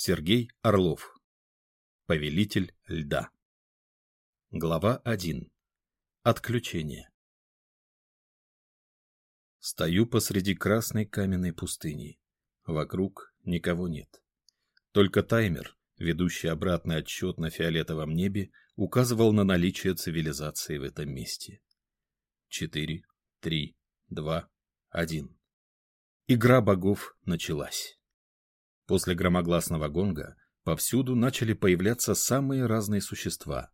Сергей Орлов. Повелитель льда. Глава 1. Отключение. Стою посреди красной каменной пустыни. Вокруг никого нет. Только таймер, ведущий обратный отсчет на фиолетовом небе, указывал на наличие цивилизации в этом месте. Четыре, три, два, один. Игра богов началась. После громогласного гонга повсюду начали появляться самые разные существа.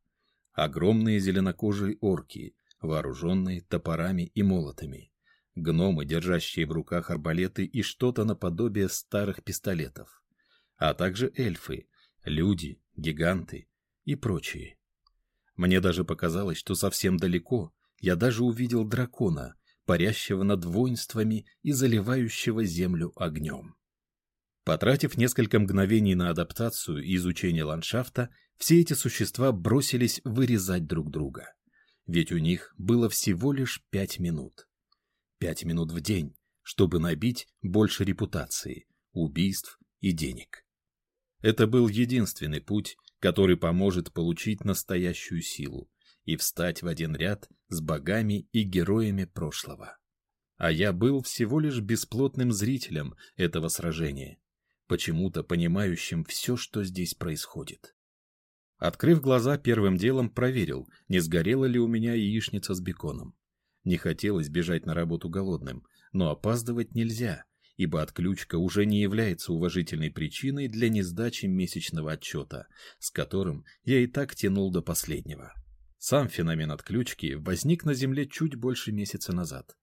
Огромные зеленокожие орки, вооруженные топорами и молотами. Гномы, держащие в руках арбалеты и что-то наподобие старых пистолетов. А также эльфы, люди, гиганты и прочие. Мне даже показалось, что совсем далеко я даже увидел дракона, парящего над воинствами и заливающего землю огнем. Потратив несколько мгновений на адаптацию и изучение ландшафта, все эти существа бросились вырезать друг друга. Ведь у них было всего лишь пять минут. Пять минут в день, чтобы набить больше репутации, убийств и денег. Это был единственный путь, который поможет получить настоящую силу и встать в один ряд с богами и героями прошлого. А я был всего лишь бесплотным зрителем этого сражения почему-то понимающим все, что здесь происходит. Открыв глаза, первым делом проверил, не сгорела ли у меня яичница с беконом. Не хотелось бежать на работу голодным, но опаздывать нельзя, ибо отключка уже не является уважительной причиной для несдачи месячного отчета, с которым я и так тянул до последнего. Сам феномен отключки возник на Земле чуть больше месяца назад.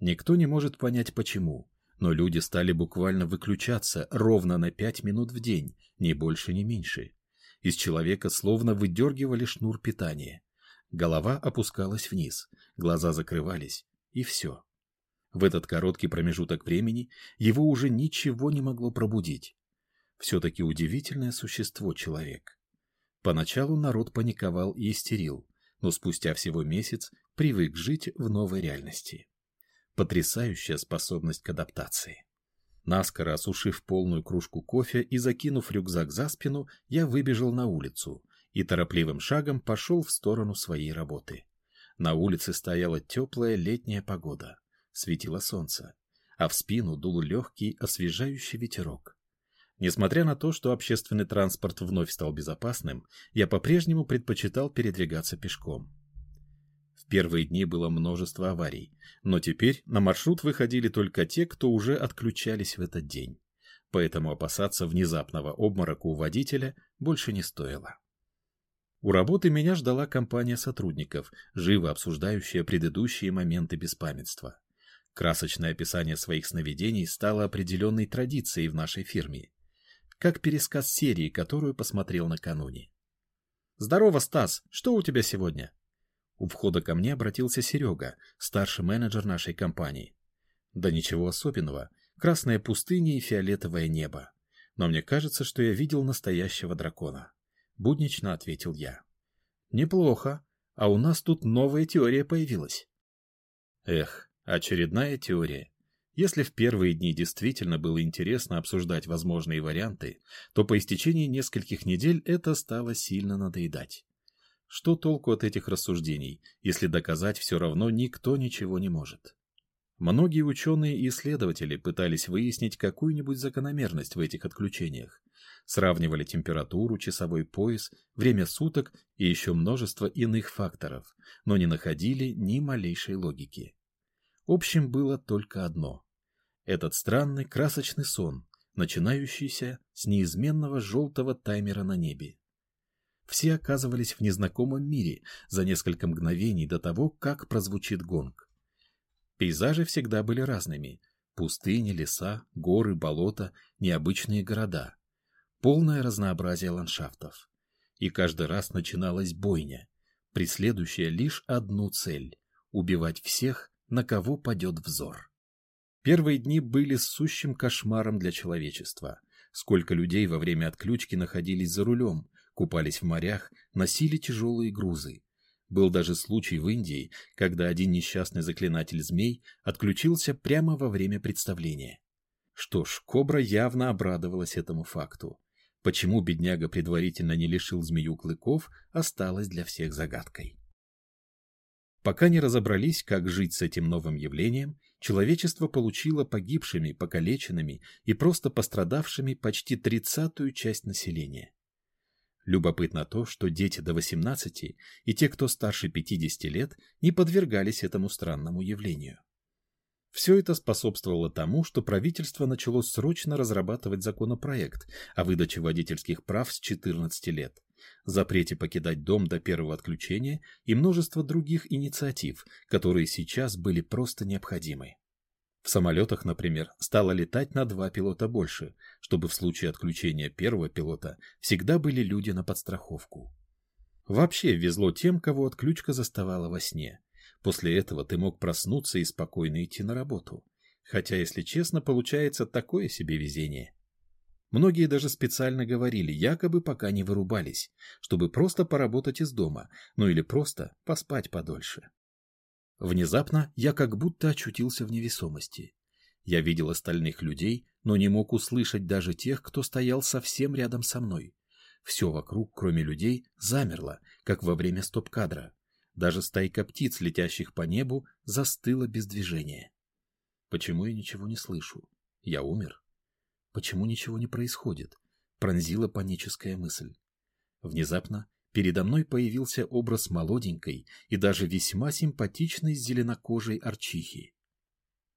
Никто не может понять почему, но люди стали буквально выключаться ровно на пять минут в день, ни больше, ни меньше. Из человека словно выдергивали шнур питания. Голова опускалась вниз, глаза закрывались, и все. В этот короткий промежуток времени его уже ничего не могло пробудить. Все-таки удивительное существо человек. Поначалу народ паниковал и истерил, но спустя всего месяц привык жить в новой реальности. Потрясающая способность к адаптации. Наскоро осушив полную кружку кофе и закинув рюкзак за спину, я выбежал на улицу и торопливым шагом пошел в сторону своей работы. На улице стояла теплая летняя погода, светило солнце, а в спину дул легкий освежающий ветерок. Несмотря на то, что общественный транспорт вновь стал безопасным, я по-прежнему предпочитал передвигаться пешком первые дни было множество аварий, но теперь на маршрут выходили только те, кто уже отключались в этот день. Поэтому опасаться внезапного обморока у водителя больше не стоило. У работы меня ждала компания сотрудников, живо обсуждающая предыдущие моменты беспамятства. Красочное описание своих сновидений стало определенной традицией в нашей фирме. Как пересказ серии, которую посмотрел накануне. «Здорово, Стас! Что у тебя сегодня?» У входа ко мне обратился Серега, старший менеджер нашей компании. Да ничего особенного. Красная пустыня и фиолетовое небо. Но мне кажется, что я видел настоящего дракона. Буднично ответил я. Неплохо. А у нас тут новая теория появилась. Эх, очередная теория. Если в первые дни действительно было интересно обсуждать возможные варианты, то по истечении нескольких недель это стало сильно надоедать. Что толку от этих рассуждений, если доказать все равно никто ничего не может? Многие ученые и исследователи пытались выяснить какую-нибудь закономерность в этих отключениях. Сравнивали температуру, часовой пояс, время суток и еще множество иных факторов, но не находили ни малейшей логики. Общим было только одно. Этот странный красочный сон, начинающийся с неизменного желтого таймера на небе. Все оказывались в незнакомом мире за несколько мгновений до того, как прозвучит гонг. Пейзажи всегда были разными. Пустыни, леса, горы, болота, необычные города. Полное разнообразие ландшафтов. И каждый раз начиналась бойня, преследующая лишь одну цель — убивать всех, на кого падет взор. Первые дни были сущим кошмаром для человечества. Сколько людей во время отключки находились за рулем, купались в морях, носили тяжелые грузы. Был даже случай в Индии, когда один несчастный заклинатель змей отключился прямо во время представления. Что ж, Кобра явно обрадовалась этому факту. Почему бедняга предварительно не лишил змею клыков, осталось для всех загадкой. Пока не разобрались, как жить с этим новым явлением, человечество получило погибшими, покалеченными и просто пострадавшими почти тридцатую часть населения. Любопытно то, что дети до 18 и те, кто старше 50 лет, не подвергались этому странному явлению. Все это способствовало тому, что правительство начало срочно разрабатывать законопроект о выдаче водительских прав с 14 лет, запрете покидать дом до первого отключения и множество других инициатив, которые сейчас были просто необходимы. В самолетах, например, стало летать на два пилота больше, чтобы в случае отключения первого пилота всегда были люди на подстраховку. Вообще везло тем, кого отключка заставала во сне. После этого ты мог проснуться и спокойно идти на работу. Хотя, если честно, получается такое себе везение. Многие даже специально говорили, якобы пока не вырубались, чтобы просто поработать из дома, ну или просто поспать подольше. Внезапно я как будто очутился в невесомости. Я видел остальных людей, но не мог услышать даже тех, кто стоял совсем рядом со мной. Все вокруг, кроме людей, замерло, как во время стоп-кадра. Даже стайка птиц, летящих по небу, застыла без движения. Почему я ничего не слышу? Я умер? Почему ничего не происходит? Пронзила паническая мысль. Внезапно передо мной появился образ молоденькой и даже весьма симпатичной зеленокожей арчихи.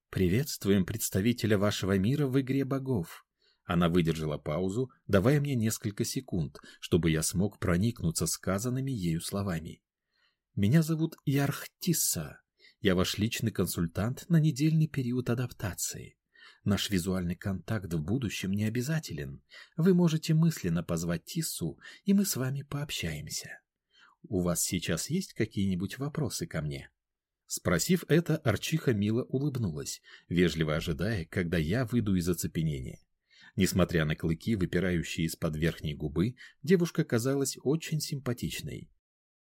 «Приветствуем представителя вашего мира в игре богов». Она выдержала паузу, давая мне несколько секунд, чтобы я смог проникнуться сказанными ею словами. «Меня зовут Ярхтисса. Я ваш личный консультант на недельный период адаптации. Наш визуальный контакт в будущем не обязателен. Вы можете мысленно позвать Тиссу, и мы с вами пообщаемся. У вас сейчас есть какие-нибудь вопросы ко мне?» Спросив это, Арчиха мило улыбнулась, вежливо ожидая, когда я выйду из оцепенения. Несмотря на клыки, выпирающие из-под верхней губы, девушка казалась очень симпатичной.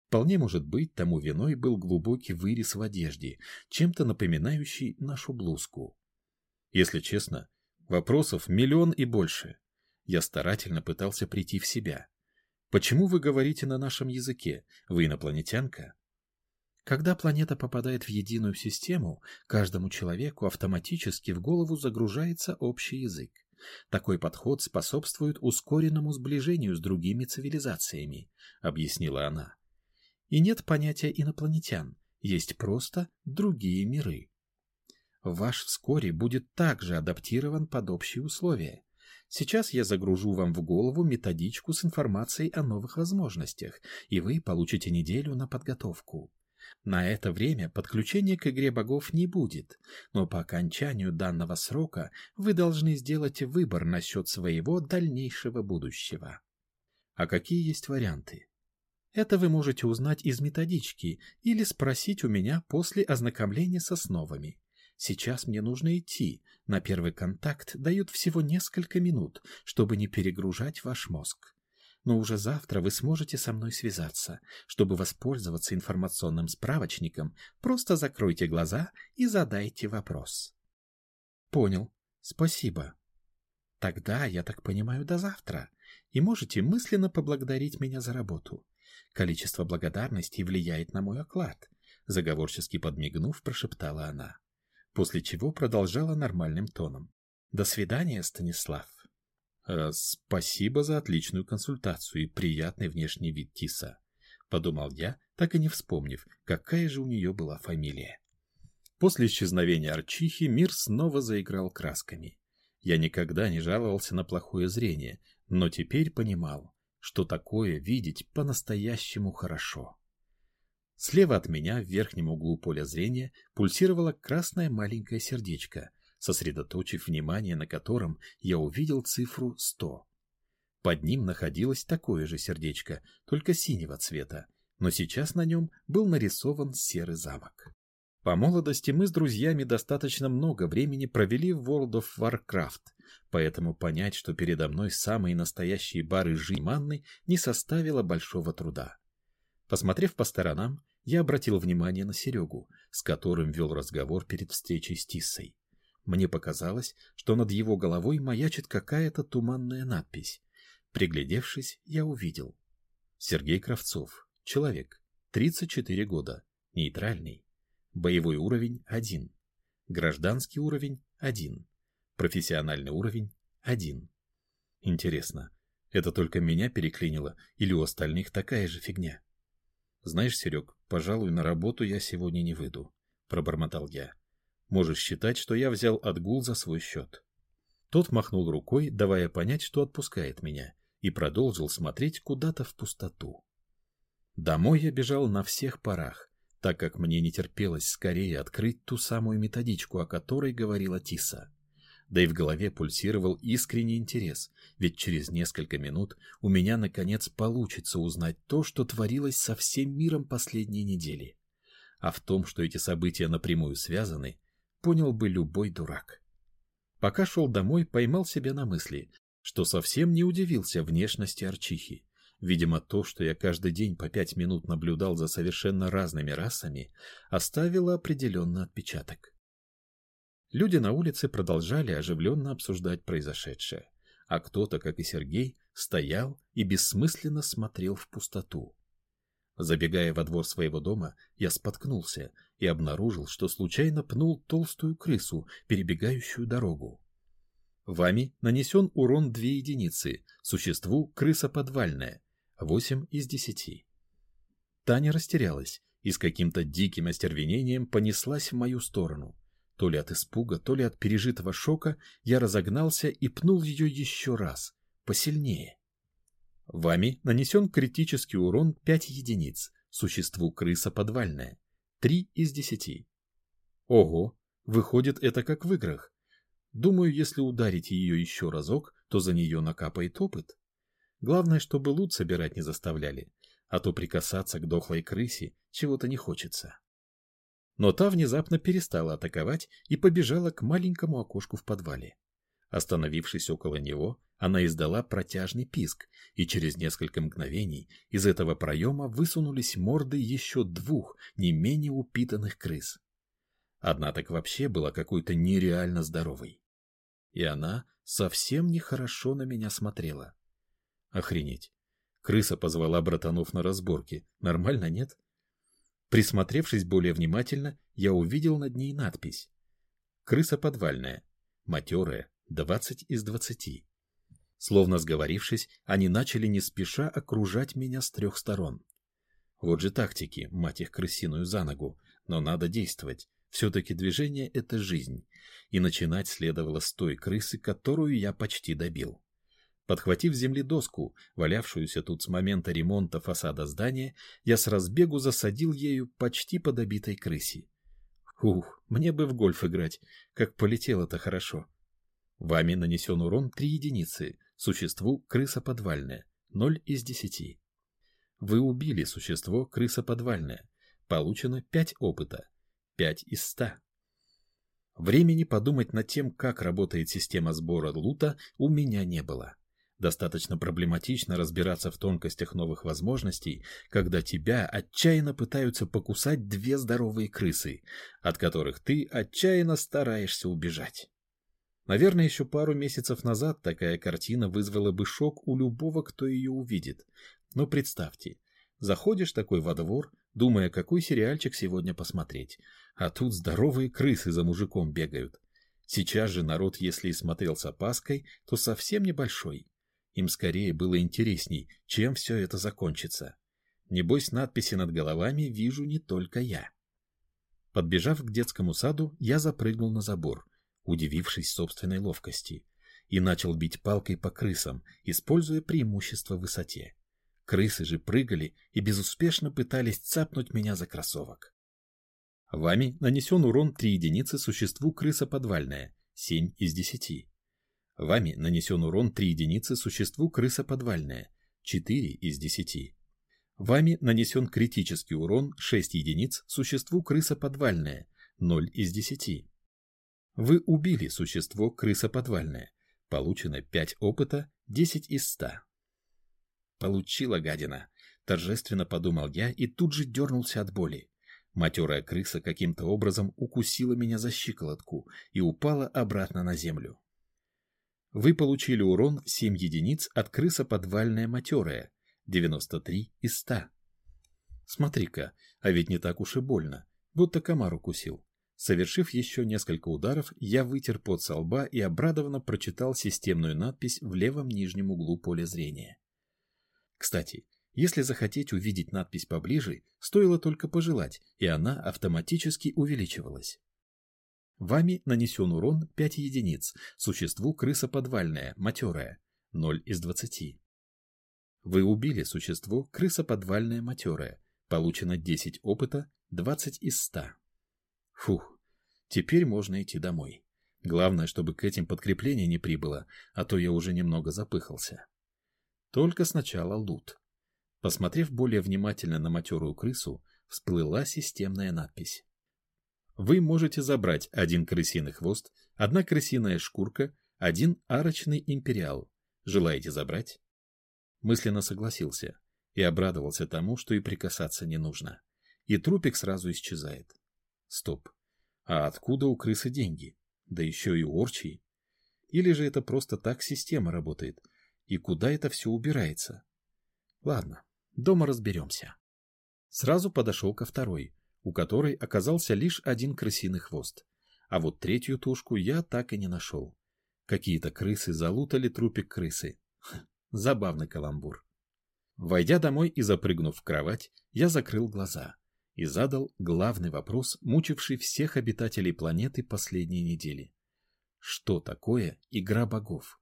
Вполне может быть, тому виной был глубокий вырез в одежде, чем-то напоминающий нашу блузку. Если честно, вопросов миллион и больше. Я старательно пытался прийти в себя. Почему вы говорите на нашем языке? Вы инопланетянка? Когда планета попадает в единую систему, каждому человеку автоматически в голову загружается общий язык. Такой подход способствует ускоренному сближению с другими цивилизациями, объяснила она. И нет понятия инопланетян, есть просто другие миры. Ваш вскоре будет также адаптирован под общие условия. Сейчас я загружу вам в голову методичку с информацией о новых возможностях, и вы получите неделю на подготовку. На это время подключения к игре богов не будет, но по окончанию данного срока вы должны сделать выбор насчет своего дальнейшего будущего. А какие есть варианты? Это вы можете узнать из методички или спросить у меня после ознакомления с основами. Сейчас мне нужно идти. На первый контакт дают всего несколько минут, чтобы не перегружать ваш мозг. Но уже завтра вы сможете со мной связаться. Чтобы воспользоваться информационным справочником, просто закройте глаза и задайте вопрос. Понял. Спасибо. Тогда, я так понимаю, до завтра. И можете мысленно поблагодарить меня за работу. Количество благодарностей влияет на мой оклад. Заговорчески подмигнув, прошептала она после чего продолжала нормальным тоном. «До свидания, Станислав». «Э, «Спасибо за отличную консультацию и приятный внешний вид Тиса», — подумал я, так и не вспомнив, какая же у нее была фамилия. После исчезновения Арчихи мир снова заиграл красками. Я никогда не жаловался на плохое зрение, но теперь понимал, что такое видеть по-настоящему хорошо. Слева от меня, в верхнем углу поля зрения, пульсировало красное маленькое сердечко, сосредоточив внимание на котором, я увидел цифру 100. Под ним находилось такое же сердечко, только синего цвета, но сейчас на нем был нарисован серый замок. По молодости мы с друзьями достаточно много времени провели в World of Warcraft, поэтому понять, что передо мной самые настоящие бары Жиманны, не составило большого труда. Посмотрев по сторонам, я обратил внимание на Серегу, с которым вел разговор перед встречей с Тиссой. Мне показалось, что над его головой маячит какая-то туманная надпись. Приглядевшись, я увидел. Сергей Кравцов. Человек. 34 года. Нейтральный. Боевой уровень 1. Гражданский уровень 1. Профессиональный уровень 1. Интересно, это только меня переклинило или у остальных такая же фигня? Знаешь, Серег, пожалуй, на работу я сегодня не выйду, пробормотал я. Можешь считать, что я взял отгул за свой счет. Тот махнул рукой, давая понять, что отпускает меня, и продолжил смотреть куда-то в пустоту. Домой я бежал на всех парах, так как мне не терпелось скорее открыть ту самую методичку, о которой говорила Тиса. Да и в голове пульсировал искренний интерес, ведь через несколько минут у меня наконец получится узнать то, что творилось со всем миром последней недели. А в том, что эти события напрямую связаны, понял бы любой дурак. Пока шел домой, поймал себя на мысли, что совсем не удивился внешности Арчихи. Видимо, то, что я каждый день по пять минут наблюдал за совершенно разными расами, оставило определенный отпечаток. Люди на улице продолжали оживленно обсуждать произошедшее, а кто-то, как и Сергей, стоял и бессмысленно смотрел в пустоту. Забегая во двор своего дома, я споткнулся и обнаружил, что случайно пнул толстую крысу, перебегающую дорогу. Вами нанесен урон две единицы, существу крыса подвальная, восемь из десяти. Таня растерялась и с каким-то диким остервенением понеслась в мою сторону. То ли от испуга, то ли от пережитого шока я разогнался и пнул ее еще раз, посильнее. Вами нанесен критический урон 5 единиц, существу крыса подвальная, 3 из 10. Ого, выходит это как в играх. Думаю, если ударить ее еще разок, то за нее накапает опыт. Главное, чтобы лут собирать не заставляли, а то прикасаться к дохлой крысе чего-то не хочется. Но та внезапно перестала атаковать и побежала к маленькому окошку в подвале. Остановившись около него, она издала протяжный писк, и через несколько мгновений из этого проема высунулись морды еще двух не менее упитанных крыс. Одна так вообще была какой-то нереально здоровой. И она совсем нехорошо на меня смотрела. Охренеть. Крыса позвала братанов на разборки. Нормально, нет? Присмотревшись более внимательно, я увидел над ней надпись. Крыса подвальная. Матерая. Двадцать из двадцати. Словно сговорившись, они начали не спеша окружать меня с трех сторон. Вот же тактики, мать их крысиную за ногу. Но надо действовать. Все-таки движение — это жизнь. И начинать следовало с той крысы, которую я почти добил. Подхватив земли доску, валявшуюся тут с момента ремонта фасада здания, я с разбегу засадил ею почти по добитой крысе. Ух, мне бы в гольф играть, как полетело-то хорошо. Вами нанесен урон 3 единицы, существу крыса подвальная, 0 из 10. Вы убили существо крыса подвальная, получено 5 опыта, 5 из 100. Времени подумать над тем, как работает система сбора лута, у меня не было. Достаточно проблематично разбираться в тонкостях новых возможностей, когда тебя отчаянно пытаются покусать две здоровые крысы, от которых ты отчаянно стараешься убежать. Наверное, еще пару месяцев назад такая картина вызвала бы шок у любого, кто ее увидит. Но представьте, заходишь такой во двор, думая, какой сериальчик сегодня посмотреть, а тут здоровые крысы за мужиком бегают. Сейчас же народ, если и смотрел с опаской, то совсем небольшой. Им скорее было интересней, чем все это закончится. Небось, надписи над головами вижу не только я. Подбежав к детскому саду, я запрыгнул на забор, удивившись собственной ловкости, и начал бить палкой по крысам, используя преимущество в высоте. Крысы же прыгали и безуспешно пытались цапнуть меня за кроссовок. Вами нанесен урон 3 единицы существу крыса подвальная, 7 из 10. Вами нанесен урон 3 единицы существу крыса подвальная, 4 из 10. Вами нанесен критический урон 6 единиц существу крыса подвальная, 0 из 10. Вы убили существо крыса подвальная. Получено 5 опыта, 10 из 100. Получила гадина, торжественно подумал я и тут же дернулся от боли. Матерая крыса каким-то образом укусила меня за щиколотку и упала обратно на землю. Вы получили урон 7 единиц от крыса подвальная матерая, 93 из 100. Смотри-ка, а ведь не так уж и больно, будто комар укусил. Совершив еще несколько ударов, я вытер пот со лба и обрадованно прочитал системную надпись в левом нижнем углу поля зрения. Кстати, если захотеть увидеть надпись поближе, стоило только пожелать, и она автоматически увеличивалась. Вами нанесен урон 5 единиц, существу крыса подвальная, матерая, 0 из 20. Вы убили существо крыса подвальная матерая, получено 10 опыта, 20 из 100. Фух, теперь можно идти домой. Главное, чтобы к этим подкрепление не прибыло, а то я уже немного запыхался. Только сначала лут. Посмотрев более внимательно на матерую крысу, всплыла системная надпись. Вы можете забрать один крысиный хвост, одна крысиная шкурка, один арочный империал. Желаете забрать? Мысленно согласился и обрадовался тому, что и прикасаться не нужно. И трупик сразу исчезает. Стоп. А откуда у крысы деньги? Да еще и орчий. Или же это просто так система работает? И куда это все убирается? Ладно, дома разберемся. Сразу подошел ко второй, у которой оказался лишь один крысиный хвост. А вот третью тушку я так и не нашел. Какие-то крысы залутали трупик крысы. Забавный каламбур. Войдя домой и запрыгнув в кровать, я закрыл глаза и задал главный вопрос, мучивший всех обитателей планеты последние недели. Что такое игра богов?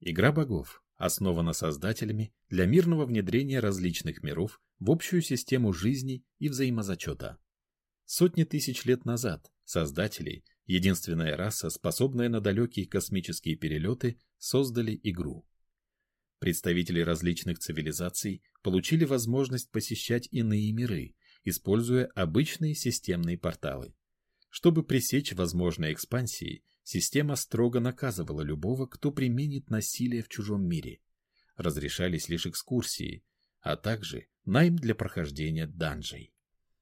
Игра богов основана создателями для мирного внедрения различных миров в общую систему жизни и взаимозачета. Сотни тысяч лет назад создатели, единственная раса, способная на далекие космические перелеты, создали игру. Представители различных цивилизаций получили возможность посещать иные миры, используя обычные системные порталы. Чтобы пресечь возможные экспансии, система строго наказывала любого, кто применит насилие в чужом мире. Разрешались лишь экскурсии, а также найм для прохождения данжей.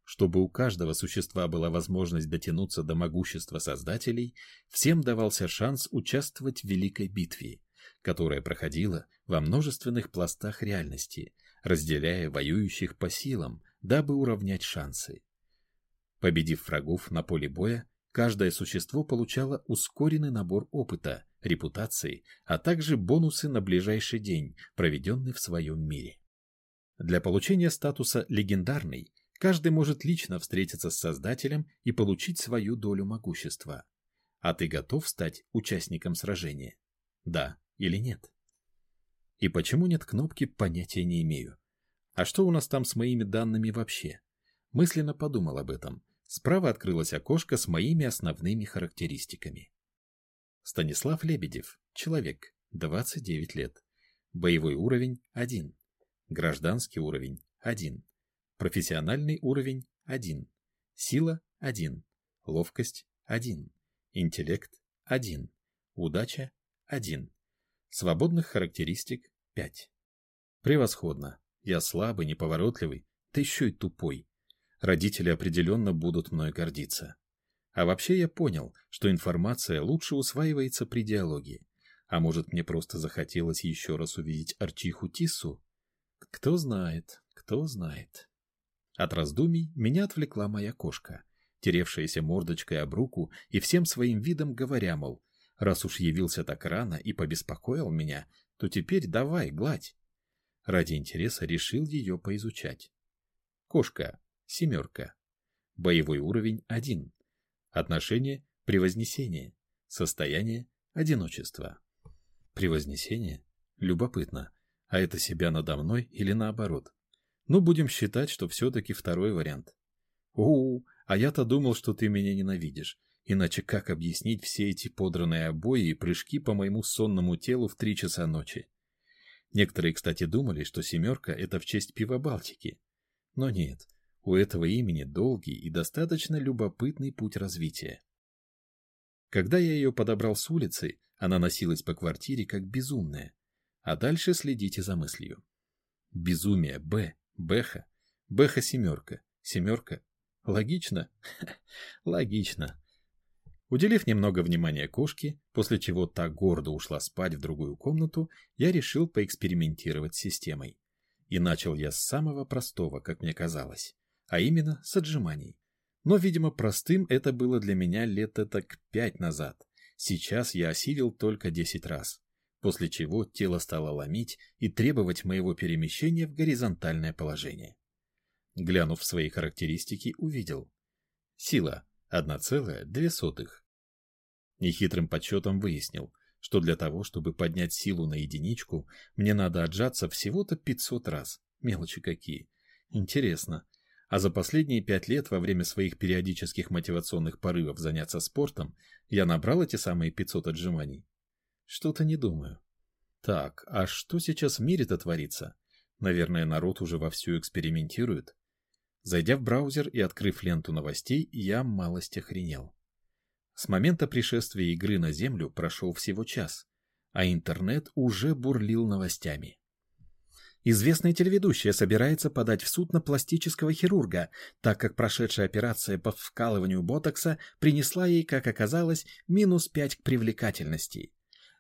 Чтобы у каждого существа была возможность дотянуться до могущества создателей, всем давался шанс участвовать в великой битве, которая проходила во множественных пластах реальности, разделяя воюющих по силам, дабы уравнять шансы. Победив врагов на поле боя, каждое существо получало ускоренный набор опыта, репутации, а также бонусы на ближайший день, проведенный в своем мире. Для получения статуса «легендарный» каждый может лично встретиться с Создателем и получить свою долю могущества. А ты готов стать участником сражения? Да или нет? И почему нет кнопки, понятия не имею. А что у нас там с моими данными вообще? Мысленно подумал об этом. Справа открылось окошко с моими основными характеристиками. Станислав Лебедев, человек, 29 лет. Боевой уровень 1. Гражданский уровень 1. Профессиональный уровень 1. Сила 1. Ловкость 1. Интеллект 1. Удача 1. Свободных характеристик 5. Превосходно. Я слабый, неповоротливый, да еще и тупой. Родители определенно будут мной гордиться. А вообще я понял, что информация лучше усваивается при диалоге. А может, мне просто захотелось еще раз увидеть Арчиху Тису? Кто знает, кто знает. От раздумий меня отвлекла моя кошка, теревшаяся мордочкой об руку и всем своим видом говоря, мол, раз уж явился так рано и побеспокоил меня, то теперь давай, гладь. Ради интереса решил ее поизучать. Кошка, семерка. Боевой уровень один. Отношение – превознесение. Состояние – одиночество. Превознесение? Любопытно. А это себя надо мной или наоборот? Ну, будем считать, что все-таки второй вариант. О, а я-то думал, что ты меня ненавидишь. Иначе как объяснить все эти подранные обои и прыжки по моему сонному телу в три часа ночи? Некоторые, кстати, думали, что «семерка» — это в честь пива Балтики. Но нет, у этого имени долгий и достаточно любопытный путь развития. Когда я ее подобрал с улицы, она носилась по квартире как безумная, а дальше следите за мыслью. Безумие Б, Бэха, Бэха семерка, семерка. Логично? Логично. Уделив немного внимания кошке, после чего та гордо ушла спать в другую комнату, я решил поэкспериментировать с системой. И начал я с самого простого, как мне казалось, а именно с отжиманий. Но, видимо, простым это было для меня лет так пять назад. Сейчас я осилил только десять раз, после чего тело стало ломить и требовать моего перемещения в горизонтальное положение. Глянув в свои характеристики, увидел. Сила 1,2. Нехитрым подсчетом выяснил, что для того, чтобы поднять силу на единичку, мне надо отжаться всего-то 500 раз. Мелочи какие. Интересно. А за последние пять лет во время своих периодических мотивационных порывов заняться спортом я набрал эти самые 500 отжиманий? Что-то не думаю. Так, а что сейчас в мире-то творится? Наверное, народ уже вовсю экспериментирует. Зайдя в браузер и открыв ленту новостей, я малость охренел. С момента пришествия игры на Землю прошел всего час, а интернет уже бурлил новостями. Известная телеведущая собирается подать в суд на пластического хирурга, так как прошедшая операция по вкалыванию ботокса принесла ей, как оказалось, минус 5 к привлекательности.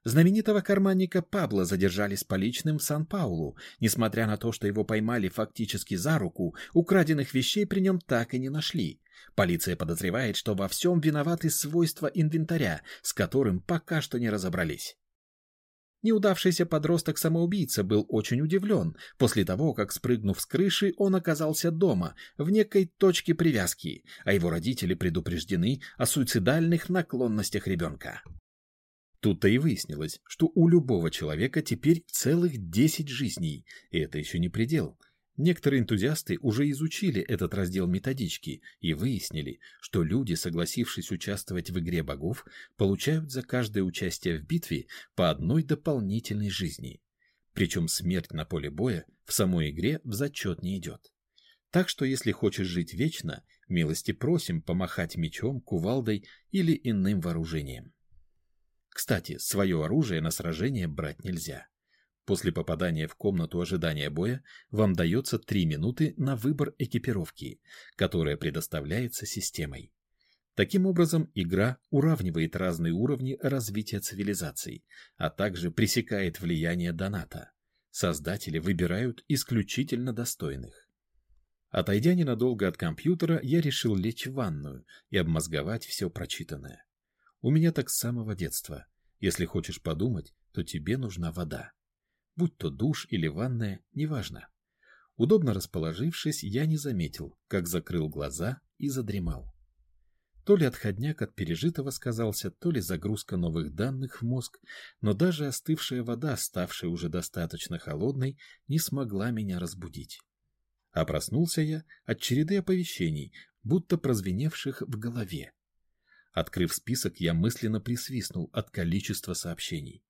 Знаменитого карманника Пабло задержали с поличным в Сан-Паулу. Несмотря на то, что его поймали фактически за руку, украденных вещей при нем так и не нашли. Полиция подозревает, что во всем виноваты свойства инвентаря, с которым пока что не разобрались. Неудавшийся подросток-самоубийца был очень удивлен после того, как, спрыгнув с крыши, он оказался дома, в некой точке привязки, а его родители предупреждены о суицидальных наклонностях ребенка. Тут-то и выяснилось, что у любого человека теперь целых 10 жизней, и это еще не предел. Некоторые энтузиасты уже изучили этот раздел методички и выяснили, что люди, согласившись участвовать в игре богов, получают за каждое участие в битве по одной дополнительной жизни. Причем смерть на поле боя в самой игре в зачет не идет. Так что если хочешь жить вечно, милости просим помахать мечом, кувалдой или иным вооружением. Кстати, свое оружие на сражение брать нельзя. После попадания в комнату ожидания боя вам дается 3 минуты на выбор экипировки, которая предоставляется системой. Таким образом, игра уравнивает разные уровни развития цивилизаций, а также пресекает влияние доната. Создатели выбирают исключительно достойных. Отойдя ненадолго от компьютера, я решил лечь в ванную и обмозговать все прочитанное. У меня так с самого детства. Если хочешь подумать, то тебе нужна вода. Будь то душ или ванная, неважно. Удобно расположившись, я не заметил, как закрыл глаза и задремал. То ли отходняк от пережитого сказался, то ли загрузка новых данных в мозг, но даже остывшая вода, ставшая уже достаточно холодной, не смогла меня разбудить. А проснулся я от череды оповещений, будто прозвеневших в голове. Открыв список, я мысленно присвистнул от количества сообщений.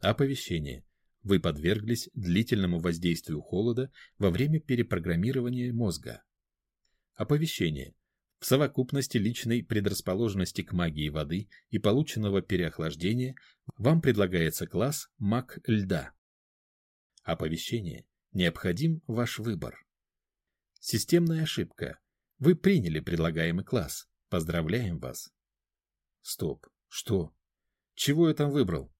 Оповещение. Вы подверглись длительному воздействию холода во время перепрограммирования мозга. Оповещение. В совокупности личной предрасположенности к магии воды и полученного переохлаждения вам предлагается класс маг льда. Оповещение. Необходим ваш выбор. Системная ошибка. Вы приняли предлагаемый класс. Поздравляем вас. Стоп. Что? Чего я там выбрал?